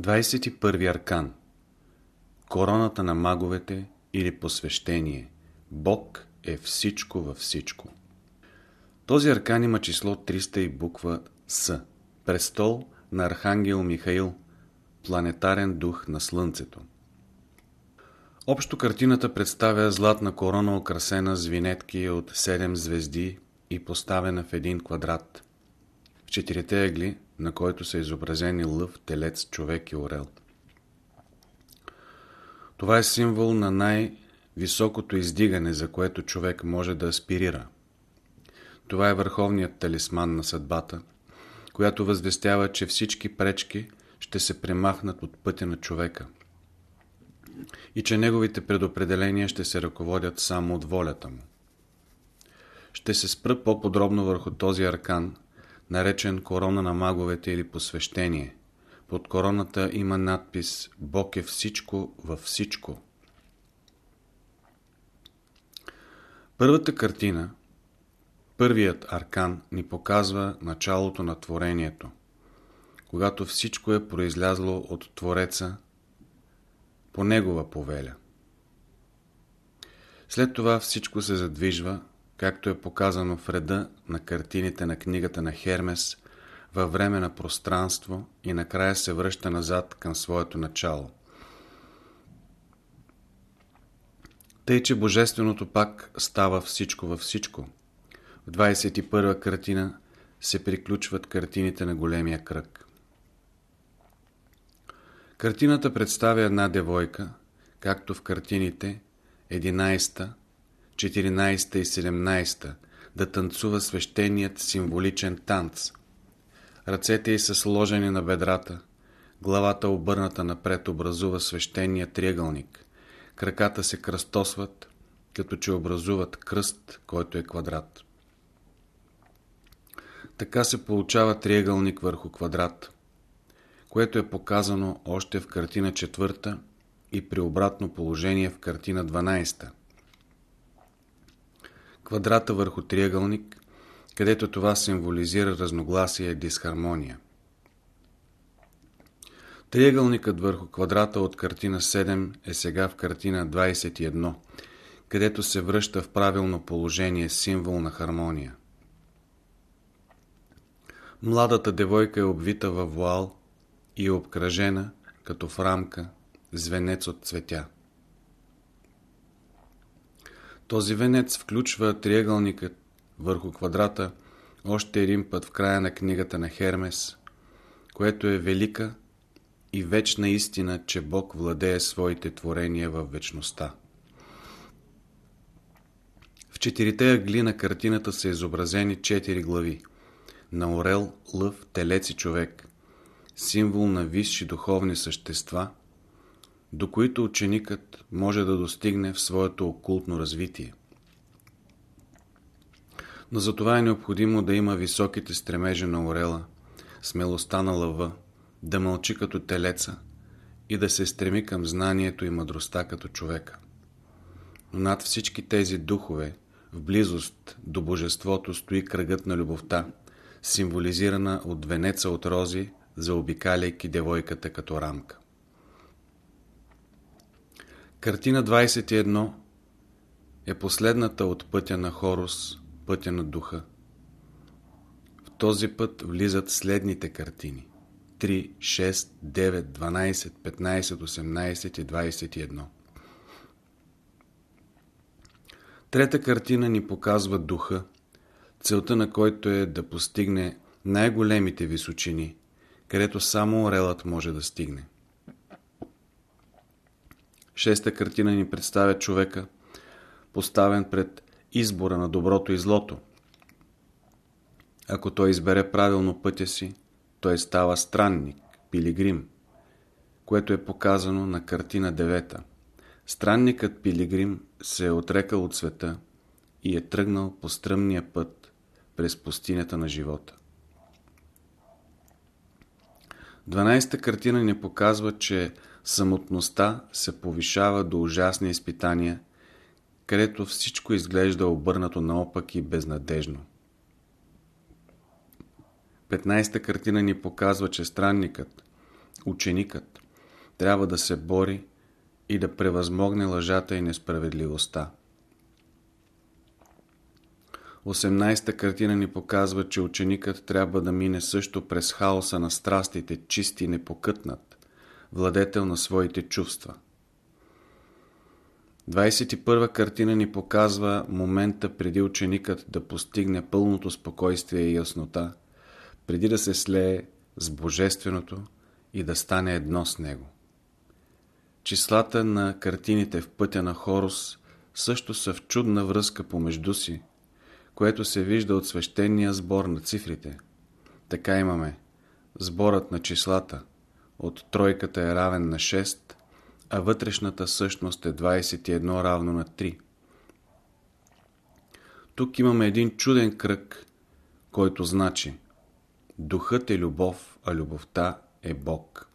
21 аркан. Короната на маговете или посвещение. Бог е всичко във всичко. Този аркан има число 300 и буква С. Престол на Архангел Михаил Планетарен дух на Слънцето. Общо картината представя златна корона украсена с винетки от 7 звезди и поставена в един квадрат четирите ъгли на който са изобразени лъв, телец, човек и орел. Това е символ на най-високото издигане, за което човек може да аспирира. Това е върховният талисман на съдбата, която възвестява, че всички пречки ще се премахнат от пътя на човека и че неговите предопределения ще се ръководят само от волята му. Ще се спра по-подробно върху този аркан – наречен корона на маговете или посвещение. Под короната има надпис Бог е всичко във всичко. Първата картина, първият аркан ни показва началото на творението, когато всичко е произлязло от Твореца по Негова повеля. След това всичко се задвижва както е показано в реда на картините на книгата на Хермес, във време на пространство и накрая се връща назад към своето начало. Тъй, че Божественото пак става всичко във всичко. В 21 картина се приключват картините на големия кръг. Картината представя една девойка, както в картините 11, 14 и 17 да танцува свещеният символичен танц. Ръцете й са сложени на бедрата, главата обърната напред образува свещения триъгълник, краката се кръстосват, като че образуват кръст, който е квадрат. Така се получава триъгълник върху квадрат, което е показано още в картина четвърта и при обратно положение в картина 12 квадрата върху триъгълник, където това символизира разногласие и дисхармония. Триъгълникът върху квадрата от картина 7 е сега в картина 21, където се връща в правилно положение символ на хармония. Младата девойка е обвита във вуал и е обкръжена, като в рамка, с венец от цветя. Този венец включва триъгълникът върху квадрата още един път в края на книгата на Хермес, което е велика и вечна истина, че Бог владее своите творения в вечността. В четирите ъгли на картината са изобразени четири глави на орел, лъв, телец и човек, символ на висши духовни същества – до които ученикът може да достигне в своето окултно развитие. Но за това е необходимо да има високите стремежи на орела, смелостта на лъва, да мълчи като телеца и да се стреми към знанието и мъдростта като човека. Но над всички тези духове, в близост до божеството стои кръгът на любовта, символизирана от венеца от рози, заобикаляйки девойката като рамка. Картина 21 е последната от пътя на Хорус, пътя на духа. В този път влизат следните картини. 3, 6, 9, 12, 15, 18 и 21. Трета картина ни показва духа, целта на който е да постигне най-големите височини, където само орелът може да стигне. Шеста картина ни представя човека, поставен пред избора на доброто и злото. Ако той избере правилно пътя си, той става странник, пилигрим, което е показано на картина девета. Странникът пилигрим се е отрекал от света и е тръгнал по стръмния път през пустинята на живота. 12-та картина ни показва, че самотността се повишава до ужасни изпитания, където всичко изглежда обърнато наопак и безнадежно. 15-та картина ни показва, че странникът, ученикът, трябва да се бори и да превъзмогне лъжата и несправедливостта. 18-та картина ни показва, че ученикът трябва да мине също през хаоса на страстите, чисти и непокътнат, владетел на своите чувства. 21-та картина ни показва момента преди ученикът да постигне пълното спокойствие и яснота, преди да се слее с Божественото и да стане едно с Него. Числата на картините в пътя на Хорус също са в чудна връзка помежду си, което се вижда от свещения сбор на цифрите. Така имаме сборът на числата от тройката е равен на 6, а вътрешната същност е 21 равно на 3. Тук имаме един чуден кръг, който значи Духът е любов, а любовта е Бог.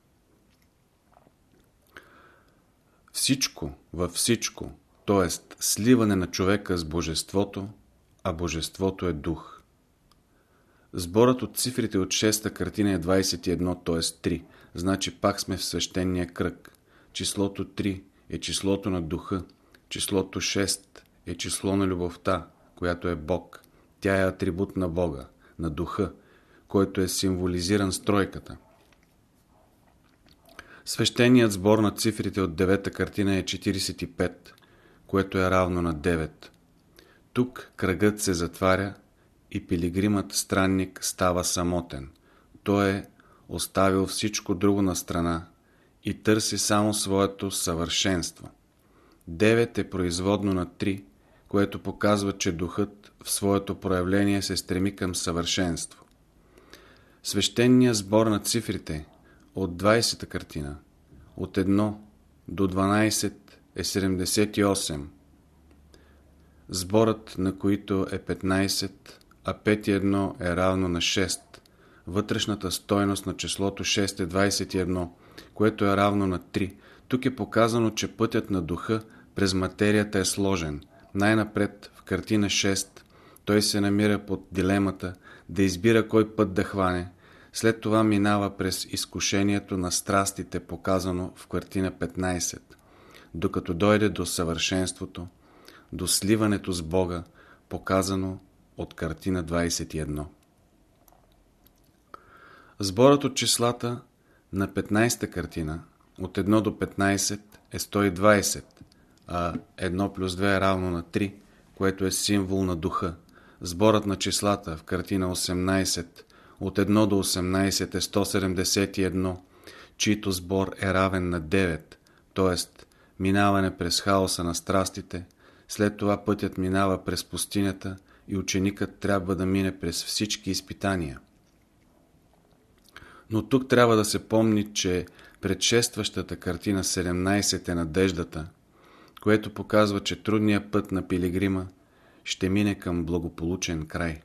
Всичко във всичко, т.е. сливане на човека с Божеството, а Божеството е дух. Сборът от цифрите от 6-та картина е 21, т.е. 3, значи пак сме в същения кръг. Числото 3 е числото на духа, числото 6 е число на любовта, която е Бог. Тя е атрибут на Бога, на духа, който е символизиран с тройката. Свещеният сбор на цифрите от девета картина е 45, което е равно на 9. Тук кръгът се затваря и пилигримът странник става самотен. Той е оставил всичко друго на страна и търси само своето съвършенство. 9 е производно на 3, което показва, че духът в своето проявление се стреми към съвършенство. Свещеният сбор на цифрите от 20-та картина, от 1 до 12 е 78, сборът на които е 15, а 5 и 1 е равно на 6. Вътрешната стойност на числото 6 е 21, което е равно на 3. Тук е показано, че пътят на духа през материята е сложен. Най-напред в картина 6 той се намира под дилемата да избира кой път да хване, след това минава през изкушението на страстите, показано в картина 15, докато дойде до съвършенството, до сливането с Бога, показано от картина 21. Сборът от числата на 15-та картина от 1 до 15 е 120, а 1 плюс 2 е равно на 3, което е символ на духа. Сборът на числата в картина 18 от 1 до 18 е 171, чийто сбор е равен на 9, т.е. минаване през хаоса на страстите, след това пътят минава през пустинята и ученикът трябва да мине през всички изпитания. Но тук трябва да се помни, че предшестващата картина 17 е надеждата, което показва, че трудният път на пилигрима ще мине към благополучен край.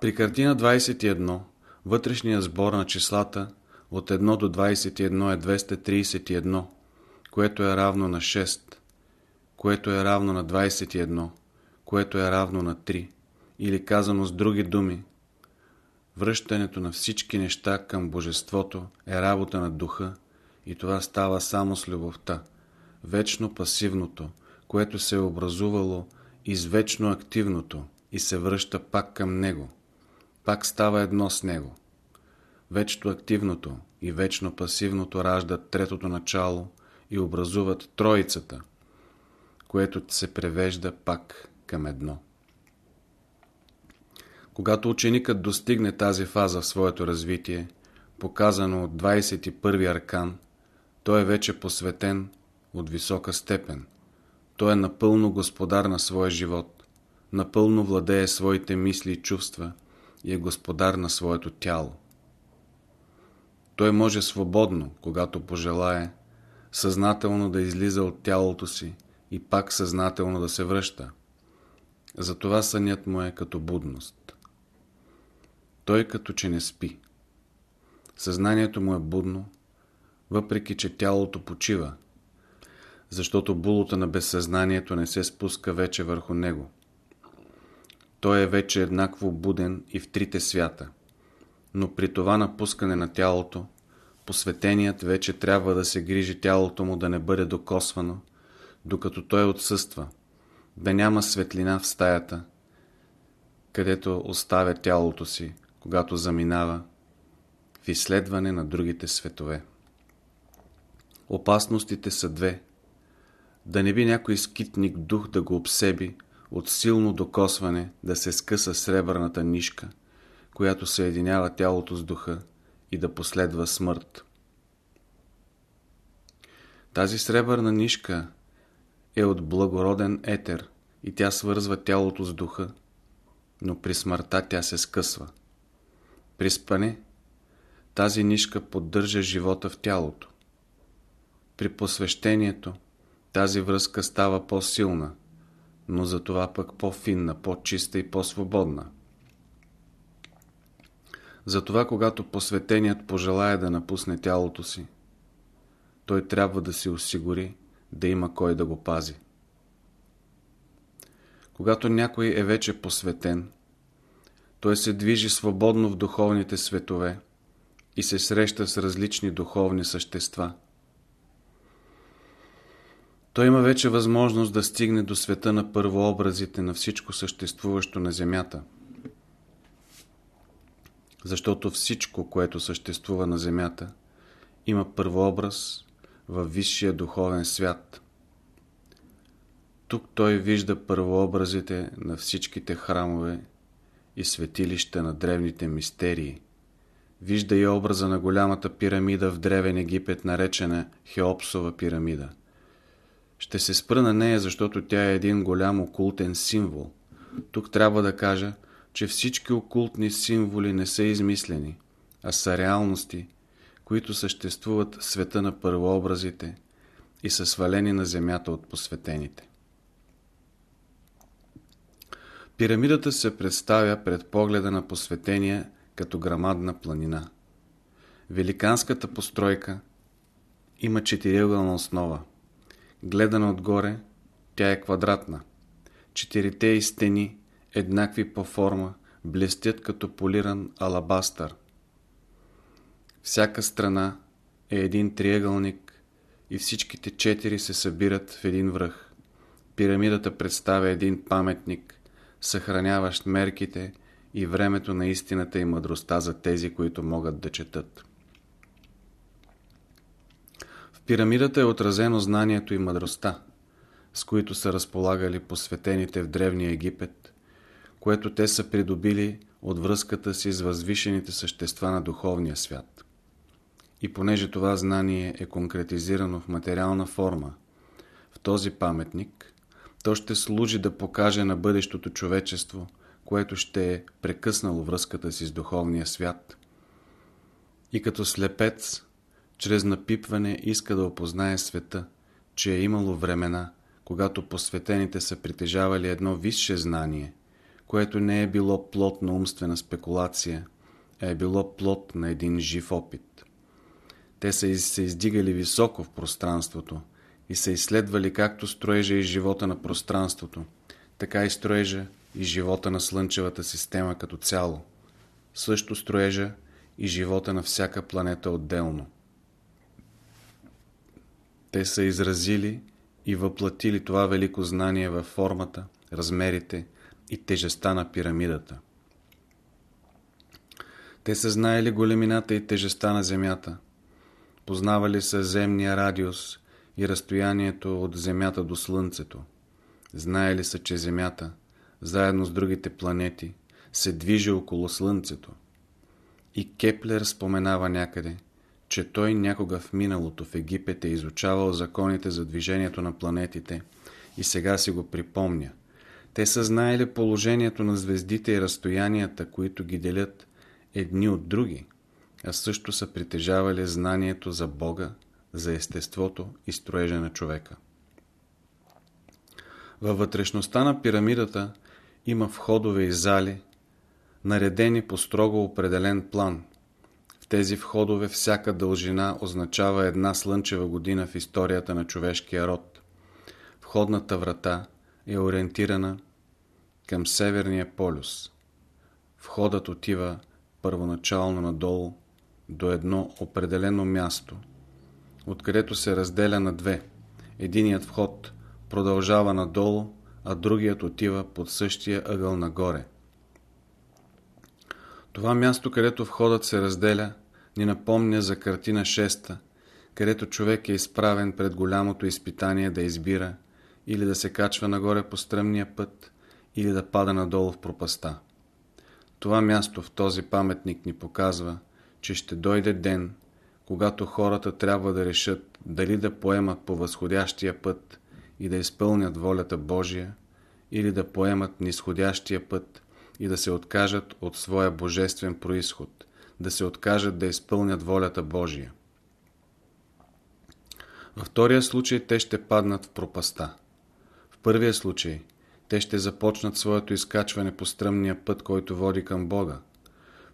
При картина 21 вътрешният сбор на числата от 1 до 21 е 231, което е равно на 6, което е равно на 21, което е равно на 3, или казано с други думи, връщането на всички неща към Божеството е работа на духа и това става само с любовта, вечно пасивното, което се е образувало извечно активното и се връща пак към него пак става едно с него. Вечно активното и вечно пасивното раждат третото начало и образуват троицата, което се превежда пак към едно. Когато ученикът достигне тази фаза в своето развитие, показано от 21 аркан, той е вече посветен от висока степен. Той е напълно господар на своя живот, напълно владее своите мисли и чувства – и е господар на своето тяло. Той може свободно, когато пожелае, съзнателно да излиза от тялото си и пак съзнателно да се връща. Затова сънят му е като будност. Той като че не спи. Съзнанието му е будно, въпреки че тялото почива, защото булата на безсъзнанието не се спуска вече върху него. Той е вече еднакво буден и в трите свята. но при това напускане на тялото, посветеният вече трябва да се грижи тялото му да не бъде докосвано, докато той отсъства, да няма светлина в стаята, където оставя тялото си, когато заминава в изследване на другите светове. Опасностите са две. Да не би някой скитник дух да го обсеби, от силно докосване да се скъса сребърната нишка, която съединява тялото с духа и да последва смърт. Тази сребърна нишка е от благороден етер и тя свързва тялото с духа, но при смъртта тя се скъсва. При спане тази нишка поддържа живота в тялото. При посвещението тази връзка става по-силна, но за това пък по-финна, по-чиста и по-свободна. Затова, когато посветеният пожелая да напусне тялото си, той трябва да се осигури да има кой да го пази. Когато някой е вече посветен, той се движи свободно в духовните светове и се среща с различни духовни същества. Той има вече възможност да стигне до света на първообразите на всичко съществуващо на Земята. Защото всичко, което съществува на Земята, има първообраз във висшия духовен свят. Тук той вижда първообразите на всичките храмове и светилища на древните мистерии. Вижда и образа на голямата пирамида в древен Египет, наречена Хеопсова пирамида. Ще се спра на нея, защото тя е един голям окултен символ. Тук трябва да кажа, че всички окултни символи не са измислени, а са реалности, които съществуват в света на първообразите и са свалени на земята от посветените. Пирамидата се представя пред погледа на посветения като грамадна планина. Великанската постройка има четириъгълна основа. Гледана отгоре, тя е квадратна. Четирите и стени, еднакви по форма, блестят като полиран алабастър. Всяка страна е един триъгълник и всичките четири се събират в един връх. Пирамидата представя един паметник, съхраняващ мерките и времето на истината и мъдростта за тези, които могат да четат. В пирамидата е отразено знанието и мъдростта, с които са разполагали посветените в Древния Египет, което те са придобили от връзката си с възвишените същества на духовния свят. И понеже това знание е конкретизирано в материална форма, в този паметник, то ще служи да покаже на бъдещото човечество, което ще е прекъснало връзката си с духовния свят. И като слепец, чрез напипване иска да опознае света, че е имало времена, когато посветените са притежавали едно висше знание, което не е било плод на умствена спекулация, а е било плод на един жив опит. Те са се издигали високо в пространството и са изследвали както строежа и живота на пространството, така и строежа и живота на Слънчевата система като цяло, също строежа и живота на всяка планета отделно. Те са изразили и въплатили това велико знание във формата, размерите и тежестта на пирамидата. Те са знаели големината и тежестта на Земята, познавали са земния радиус и разстоянието от Земята до Слънцето. Знаели са, че Земята, заедно с другите планети, се движи около Слънцето. И Кеплер споменава някъде, че той някога в миналото в Египет е изучавал законите за движението на планетите и сега си го припомня. Те са знаели положението на звездите и разстоянията, които ги делят едни от други, а също са притежавали знанието за Бога, за естеството и строежа на човека. Във вътрешността на пирамидата има входове и зали, наредени по строго определен план. В тези входове всяка дължина означава една слънчева година в историята на човешкия род. Входната врата е ориентирана към Северния полюс. Входът отива първоначално надолу до едно определено място, откъдето се разделя на две. Единият вход продължава надолу, а другият отива под същия ъгъл нагоре. Това място, където входът се разделя, ни напомня за картина 6, където човек е изправен пред голямото изпитание да избира или да се качва нагоре по стръмния път, или да пада надолу в пропаста. Това място в този паметник ни показва, че ще дойде ден, когато хората трябва да решат дали да поемат по възходящия път и да изпълнят волята Божия, или да поемат нисходящия път и да се откажат от своя божествен происход, да се откажат да изпълнят волята Божия. Във втория случай те ще паднат в пропаста. В първия случай те ще започнат своето изкачване по стръмния път, който води към Бога.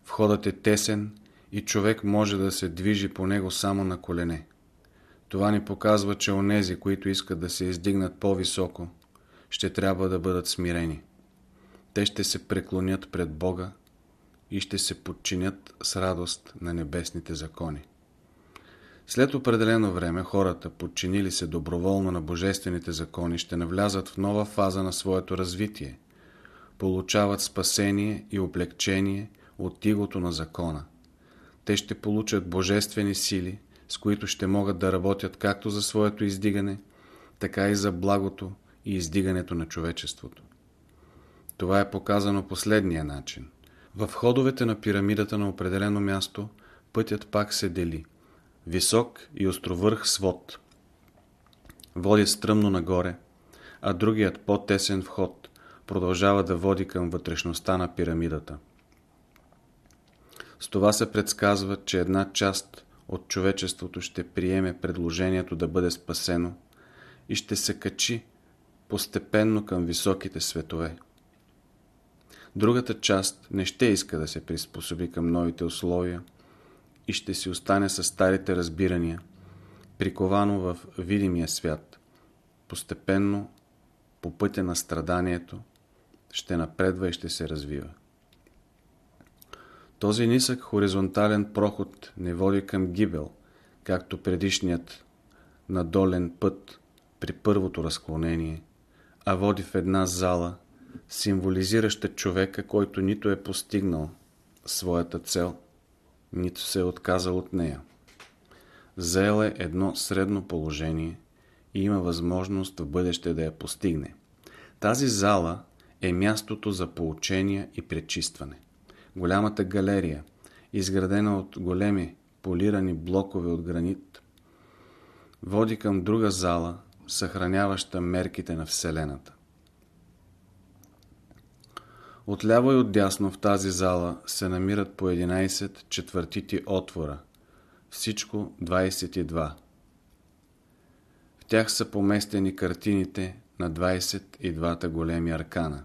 Входът е тесен и човек може да се движи по него само на колене. Това ни показва, че онези, които искат да се издигнат по-високо, ще трябва да бъдат смирени. Те ще се преклонят пред Бога и ще се подчинят с радост на небесните закони. След определено време хората, подчинили се доброволно на божествените закони, ще навлязат в нова фаза на своето развитие. Получават спасение и облегчение от тигото на закона. Те ще получат божествени сили, с които ще могат да работят както за своето издигане, така и за благото и издигането на човечеството. Това е показано последния начин. В ходовете на пирамидата на определено място пътят пак се дели – Висок и островърх свод. Води стръмно нагоре, а другият по-тесен вход продължава да води към вътрешността на пирамидата. С това се предсказва, че една част от човечеството ще приеме предложението да бъде спасено и ще се качи постепенно към високите светове. Другата част не ще иска да се приспособи към новите условия и ще си остане с старите разбирания, приковано в видимия свят. Постепенно, по пътя на страданието, ще напредва и ще се развива. Този нисък хоризонтален проход не води към гибел, както предишният надолен път при първото разклонение, а води в една зала, символизираща човека, който нито е постигнал своята цел, нито се е отказал от нея. Заел е едно средно положение и има възможност в бъдеще да я постигне. Тази зала е мястото за поучение и пречистване. Голямата галерия, изградена от големи полирани блокове от гранит, води към друга зала, съхраняваща мерките на Вселената. Отляво и отдясно в тази зала се намират по 11 четвъртити отвора, всичко 22. В тях са поместени картините на 22-та големи аркана.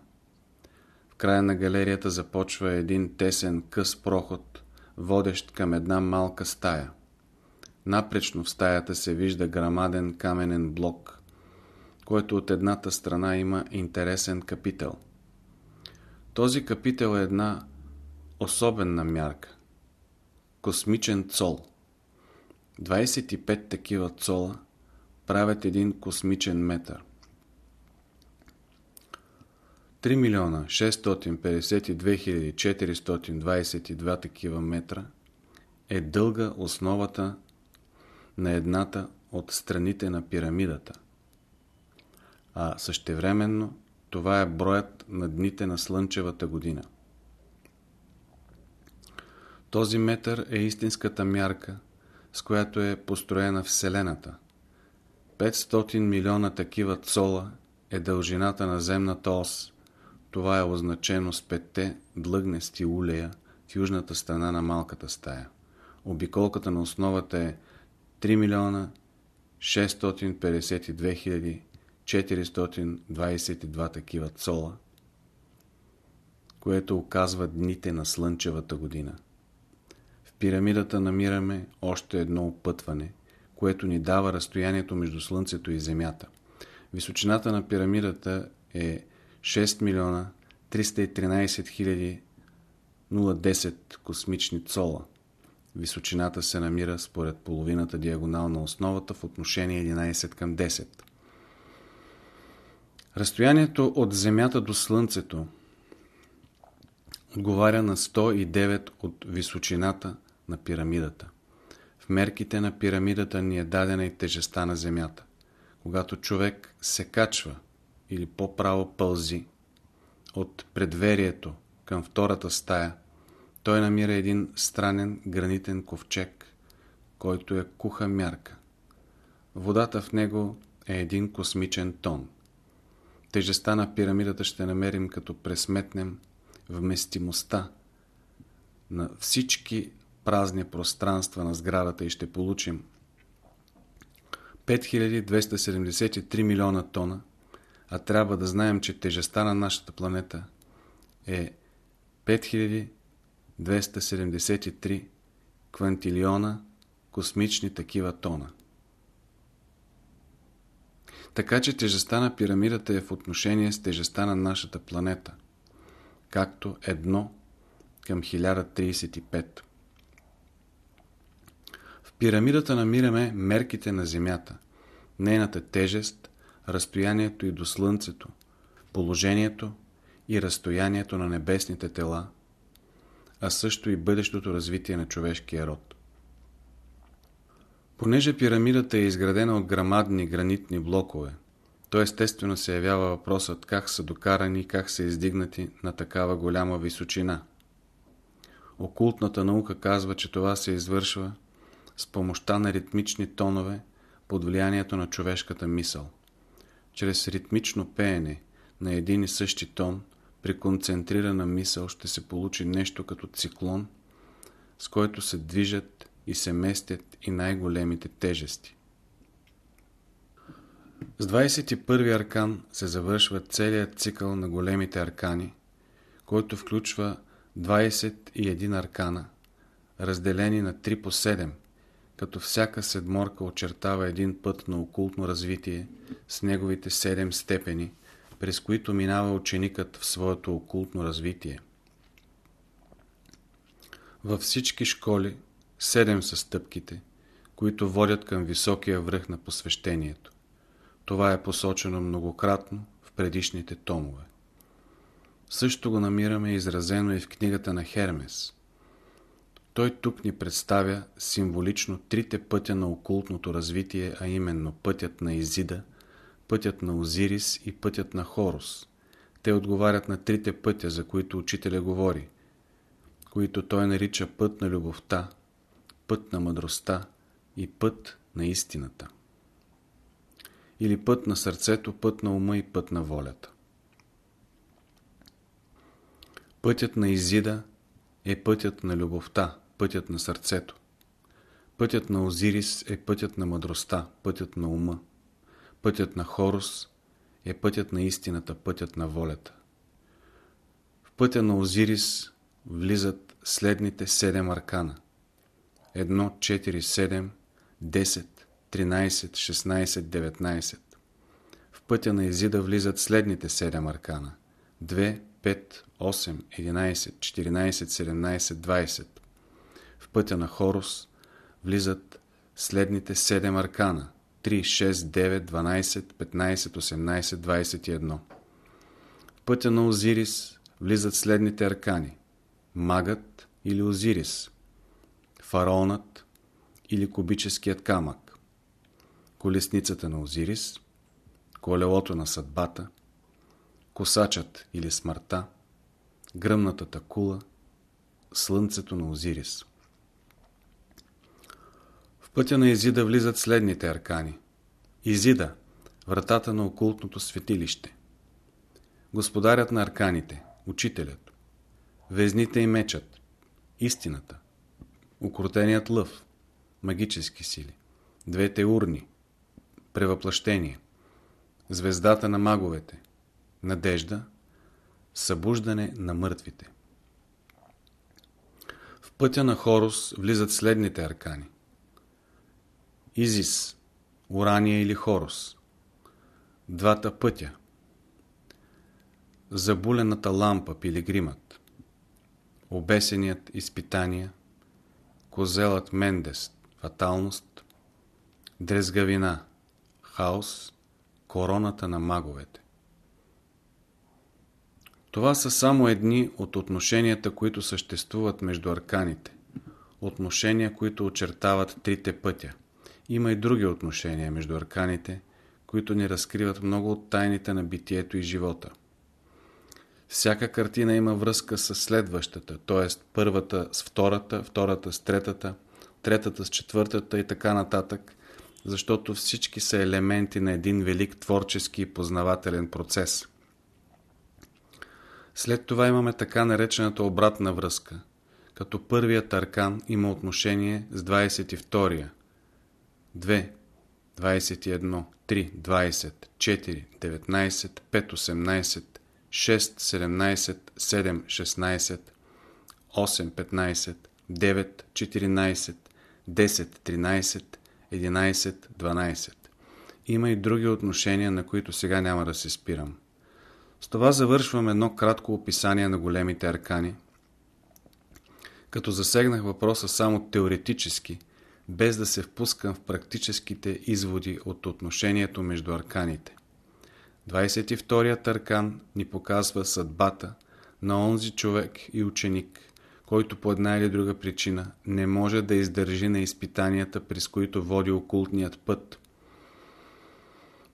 Края на галерията започва един тесен къс проход, водещ към една малка стая. Напречно в стаята се вижда грамаден каменен блок, който от едната страна има интересен капител – този капител е една особена мярка. Космичен цол. 25 такива цола правят един космичен метър. 3 милиона 652 422 такива метра е дълга основата на едната от страните на пирамидата, а същевременно това е броят на дните на Слънчевата година. Този метър е истинската мярка, с която е построена Вселената. 500 милиона такива цола е дължината на земната ос. Това е означено с петте длъгнести улея в южната страна на малката стая. Обиколката на основата е 3 милиона 652 хиляди 422 такива цола, което оказва дните на Слънчевата година. В пирамидата намираме още едно опътване, което ни дава разстоянието между Слънцето и Земята. Височината на пирамидата е 6 милиона 313 хиляди 0,10 космични цола. Височината се намира според половината диагонал на основата в отношение 11 към 10. Разстоянието от Земята до Слънцето отговаря на 109 от височината на пирамидата. В мерките на пирамидата ни е дадена и тежеста на Земята. Когато човек се качва или по-право пълзи от предверието към втората стая, той намира един странен гранитен ковчег, който е куха мярка. Водата в него е един космичен тон. Тежестта на пирамидата ще намерим като пресметнем вместимостта на всички празни пространства на сградата и ще получим 5273 милиона тона, а трябва да знаем, че тежестта на нашата планета е 5273 квантилиона космични такива тона. Така че тежестта на пирамидата е в отношение с тежестта на нашата планета, както едно към 1035. В пирамидата намираме мерките на Земята, нейната тежест, разстоянието и до Слънцето, положението и разстоянието на небесните тела, а също и бъдещото развитие на човешкия род. Понеже пирамидата е изградена от грамадни гранитни блокове, то естествено се явява въпросът как са докарани и как са издигнати на такава голяма височина. Окултната наука казва, че това се извършва с помощта на ритмични тонове под влиянието на човешката мисъл. Чрез ритмично пеене на един и същи тон – при концентрирана мисъл ще се получи нещо като циклон, с който се движат и се местят и най-големите тежести. С 21 аркан се завършва целият цикъл на големите аркани, който включва 21 аркана, разделени на 3 по 7, като всяка седморка очертава един път на окултно развитие с неговите 7 степени – през които минава ученикът в своето окултно развитие. Във всички школи седем са стъпките, които водят към високия връх на посвещението. Това е посочено многократно в предишните томове. Също го намираме изразено и в книгата на Хермес. Той тук ни представя символично трите пътя на окултното развитие, а именно пътят на Изида – пътят на Озирис и пътят на Хорус. Те отговарят на трите пътя, за които учителя говори, които той нарича път на любовта, път на мъдростта и път на истината. Или път на сърцето, път на ума и път на волята. Пътят на Изида е пътят на любовта, пътят на сърцето. Пътят на Озирис е пътят на мъдростта, пътят на ума. Пътят на Хорус е пътят на истината, пътят на волята. В пътя на Озирис влизат следните седем аркана. 1, 4, 7, 10, 13, 16, 19. В пътя на Езида влизат следните седем аркана. 2, 5, 8, 11, 14, 17, 20. Пътя на Хорус влизат следните седем аркана. 3, 6, 9, 12, 15, 18, 21. В пътя на Озирис влизат следните аркани. Магът или Озирис, фараонът или кубическият камък, колесницата на Озирис, колелото на съдбата, косачът или смъртта, гръмнатата кула, слънцето на Озирис пътя на Изида влизат следните аркани. Изида – вратата на окултното светилище. Господарят на арканите – учителят. Везните и мечът – истината. Укротеният лъв – магически сили. Двете урни – превъплъщение. Звездата на маговете – надежда, събуждане на мъртвите. В пътя на Хорус влизат следните аркани. Изис, Урания или Хорус. Двата пътя. Забулената лампа, пилигримът. обесеният изпитания, козелът Мендес, фаталност, дрезгавина, хаос, короната на маговете. Това са само едни от отношенията, които съществуват между арканите. Отношения, които очертават трите пътя. Има и други отношения между арканите, които ни разкриват много от тайните на битието и живота. Всяка картина има връзка с следващата, т.е. първата с втората, втората с третата, третата с четвъртата и така нататък, защото всички са елементи на един велик творчески и познавателен процес. След това имаме така наречената обратна връзка, като първият аркан има отношение с 22-я. 2, 21, 3, 20, 4, 19, 5, 18, 6, 17, 7, 16, 8, 15, 9, 14, 10, 13, 11, 12. Има и други отношения, на които сега няма да се спирам. С това завършвам едно кратко описание на големите аркани, като засегнах въпроса само теоретически, без да се впускам в практическите изводи от отношението между арканите. 22-ят аркан ни показва съдбата на онзи човек и ученик, който по една или друга причина не може да издържи на изпитанията, през които води окултният път.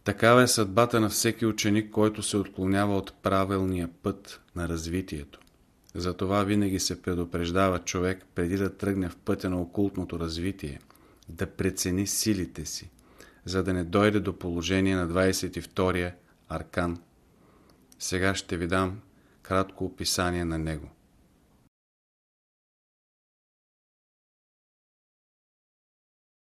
Такава е съдбата на всеки ученик, който се отклонява от правилния път на развитието. Затова винаги се предупреждава човек преди да тръгне в пътя на окултното развитие, да прецени силите си, за да не дойде до положение на 22-я аркан. Сега ще ви дам кратко описание на него.